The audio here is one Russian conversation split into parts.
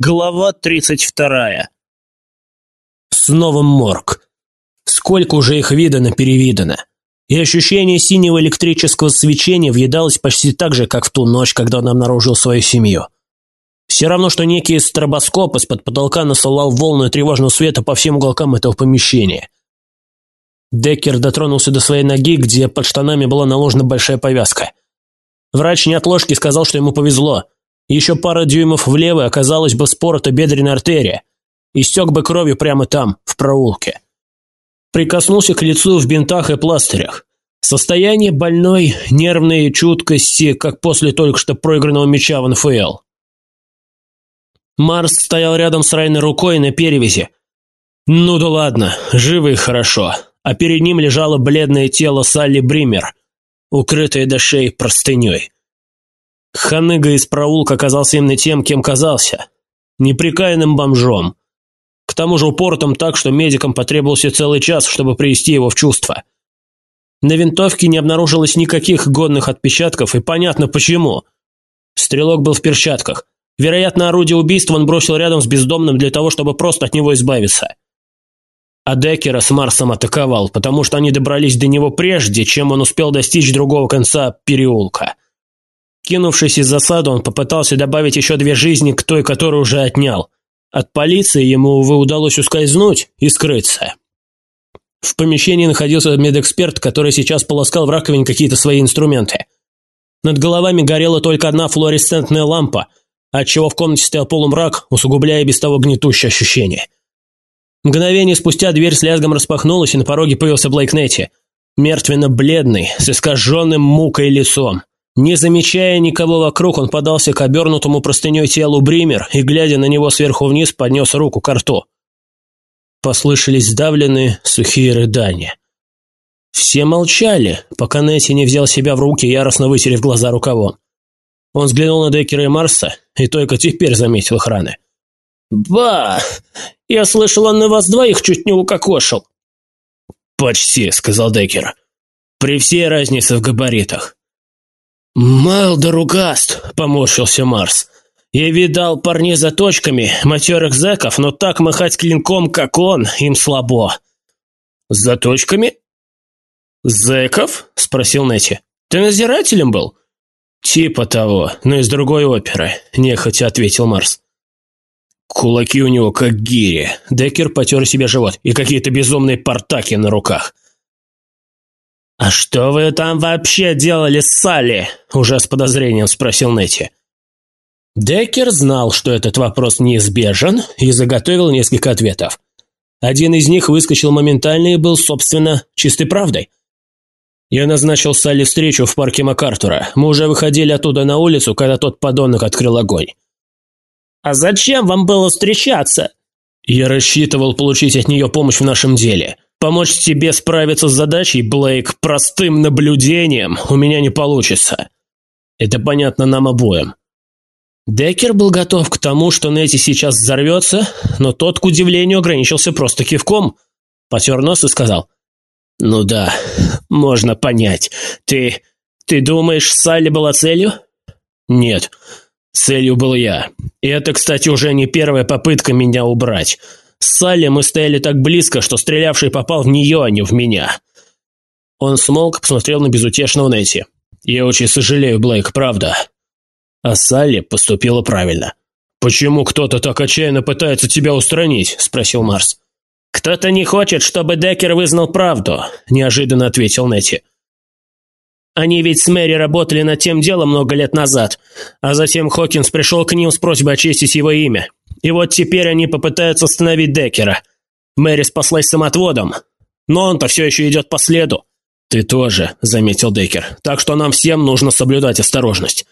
Глава 32. Снова морг. Сколько уже их видано-перевидано. И ощущение синего электрического свечения въедалось почти так же, как в ту ночь, когда он обнаружил свою семью. Все равно, что некий стробоскоп из-под потолка насылал волны тревожного света по всем уголкам этого помещения. Деккер дотронулся до своей ноги, где под штанами была наложена большая повязка. Врач неотложки сказал, что ему повезло – еще пара дюймов влево оказалась бы спорота бедренная артерия. Истек бы кровью прямо там, в проулке. Прикоснулся к лицу в бинтах и пластырях. Состояние больной, нервной чуткости, как после только что проигранного мяча в НФЛ. Марс стоял рядом с Райной рукой на перевязи. Ну да ладно, живы и хорошо. А перед ним лежало бледное тело Салли Бример, укрытое до шеи простыней. Ханыга из проулка оказался именно тем, кем казался. Неприкаянным бомжом. К тому же упортом так, что медикам потребовался целый час, чтобы привести его в чувство. На винтовке не обнаружилось никаких годных отпечатков, и понятно почему. Стрелок был в перчатках. Вероятно, орудие убийства он бросил рядом с бездомным для того, чтобы просто от него избавиться. А Деккера с Марсом атаковал, потому что они добрались до него прежде, чем он успел достичь другого конца переулка. Кинувшись из засады, он попытался добавить еще две жизни к той, которую уже отнял. От полиции ему, увы, удалось ускользнуть и скрыться. В помещении находился медэксперт, который сейчас полоскал в раковине какие-то свои инструменты. Над головами горела только одна флуоресцентная лампа, отчего в комнате стоял полумрак, усугубляя без того гнетущее ощущение. Мгновение спустя дверь с лязгом распахнулась, и на пороге появился Блейк Нетти, мертвенно-бледный, с искаженным мукой лицом. Не замечая никого вокруг, он подался к обернутому простыней телу Бример и, глядя на него сверху вниз, поднес руку к рту. Послышались сдавленные, сухие рыдания. Все молчали, пока Нетти не взял себя в руки, яростно вытерев глаза рукавом. Он взглянул на Деккера и Марса и только теперь заметил их раны. «Ба! Я слышал, он на вас двоих чуть не укокошил!» «Почти», — сказал Деккер. «При всей разнице в габаритах. «Малдоругаст!» – поморщился Марс. «Я видал парней за точками, матерых зэков, но так махать клинком, как он, им слабо». «За точками?» «Зэков?» – спросил Нэти. «Ты назирателем был?» «Типа того, но из другой оперы», – нехотя ответил Марс. Кулаки у него как гири. Деккер потер себе живот и какие-то безумные портаки на руках. «А что вы там вообще делали с Салли?» – уже с подозрением спросил Нетти. Деккер знал, что этот вопрос неизбежен, и заготовил несколько ответов. Один из них выскочил моментально и был, собственно, чистой правдой. Я назначил Салли встречу в парке МакАртура. Мы уже выходили оттуда на улицу, когда тот подонок открыл огонь. «А зачем вам было встречаться?» Я рассчитывал получить от нее помощь в нашем деле. Помочь тебе справиться с задачей, Блейк, простым наблюдением у меня не получится. Это понятно нам обоим. Деккер был готов к тому, что Нетти сейчас взорвется, но тот, к удивлению, ограничился просто кивком. Потер нос и сказал. «Ну да, можно понять. Ты... ты думаешь, Салли была целью?» «Нет, целью был я. И это, кстати, уже не первая попытка меня убрать. С Салли мы стояли так близко, что стрелявший попал в нее, а не в меня. Он смолк, посмотрел на безутешного Нетти. «Я очень сожалею, Блейк, правда». А Салли поступила правильно. «Почему кто-то так отчаянно пытается тебя устранить?» – спросил Марс. «Кто-то не хочет, чтобы Деккер вызнал правду», – неожиданно ответил Нетти. «Они ведь с Мэри работали над тем делом много лет назад, а затем Хокинс пришел к ним с просьбой очистить его имя. И вот теперь они попытаются остановить Деккера. Мэри спаслась самоотводом, но он-то все еще идет по следу. «Ты тоже», — заметил Деккер, — «так что нам всем нужно соблюдать осторожность».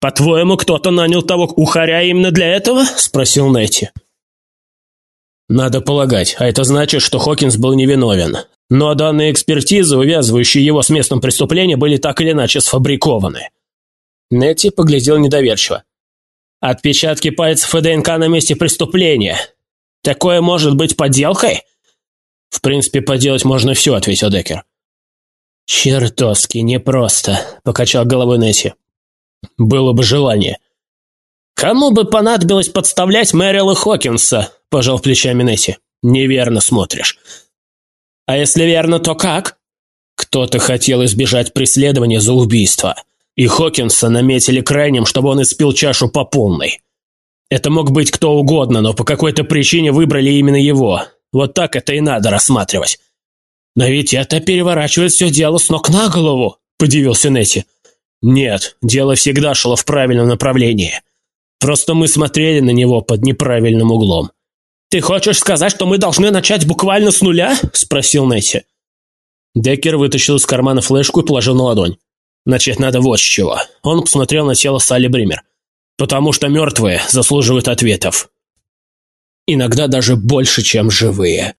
«По-твоему, кто-то нанял того ухаря именно для этого?» — спросил Нетти. «Надо полагать, а это значит, что Хокинс был невиновен. Но данные экспертизы, увязывающие его с местом преступления, были так или иначе сфабрикованы». Нетти поглядел недоверчиво. Отпечатки пальцев и ДНК на месте преступления. Такое может быть подделкой? В принципе, поделать можно все, ответил Деккер. Чертовски непросто, покачал головой Несси. Было бы желание. «Кому бы понадобилось подставлять Мэрила Хокинса?» – пожал плечами Несси. «Неверно смотришь». «А если верно, то как?» «Кто-то хотел избежать преследования за убийство, и Хокинса наметили крайним, чтобы он испил чашу по полной. Это мог быть кто угодно, но по какой-то причине выбрали именно его. Вот так это и надо рассматривать». «Но ведь это переворачивает все дело с ног на голову», – подивился Несси. «Нет, дело всегда шло в правильном направлении. Просто мы смотрели на него под неправильным углом». «Ты хочешь сказать, что мы должны начать буквально с нуля?» – спросил Несси. Деккер вытащил из кармана флешку и положил на ладонь. «Начать надо вот с чего». Он посмотрел на тело Салли Бример. «Потому что мертвые заслуживают ответов. Иногда даже больше, чем живые».